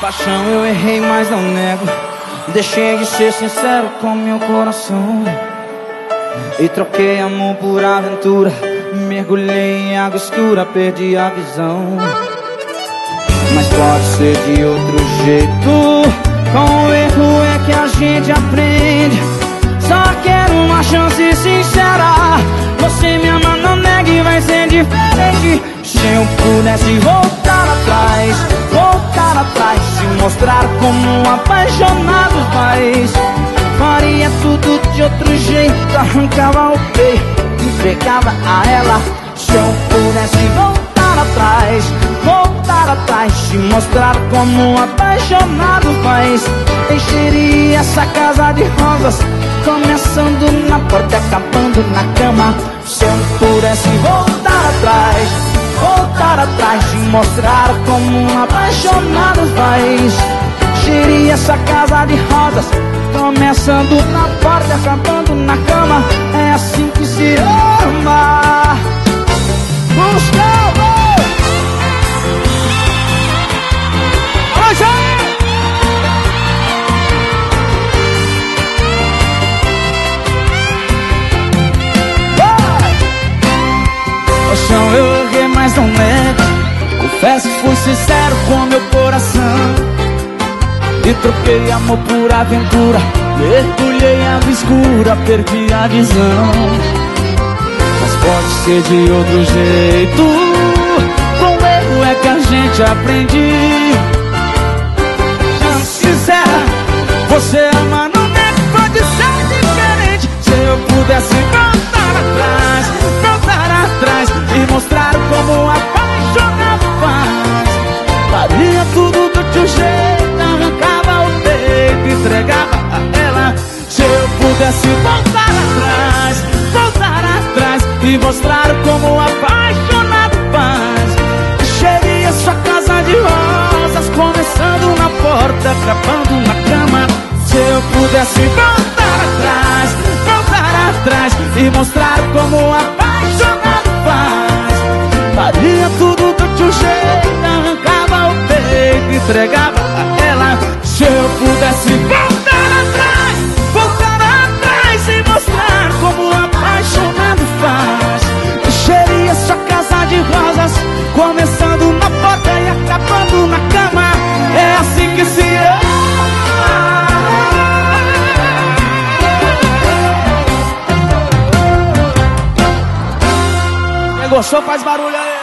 Paixão eu errei, mas não nego. Deixei de ser sincero com meu coração. E troquei amor por aventura. Mergulhei em água escura, perdi a visão. Mas pode ser de outro jeito. Com o erro é que a gente aprende. Só quero uma chance sincera. Você me ama, não negue, vai ser diferente. Se eu pudesse voltar voltar atrás, te mostrar como um apaixonado faz. Faria tudo de outro jeito, arrancava o peito, entregava a ela. Se eu pudesse voltar atrás, voltar atrás, te mostrar como um apaixonado faz. Encheria essa casa de rosas, começando na porta, acabando na cama. Se eu pudesse voltar mostrar como um apaixonado faz. Encheria essa casa de rosas, começando na porta, acabando na cama. É assim que se ama. Gustavo! Hoje! Paixão eu errei, mas não nego Confesso, fui sincero com meu coração. E troquei amor por aventura. Mergulhei água escura, perdi a visão. Mas pode ser de outro jeito. Com erro é que a gente aprende mostrar como apaixonado faz. Encheria sua casa de rosas, começando na porta, acabando na cama. Se eu pudesse voltar atrás, voltar atrás E mostrar como apaixonado faz. Faria tudo do teu jeito, arrancava o peito, entregava a ela Se eu pudesse Moção faz barulho aí.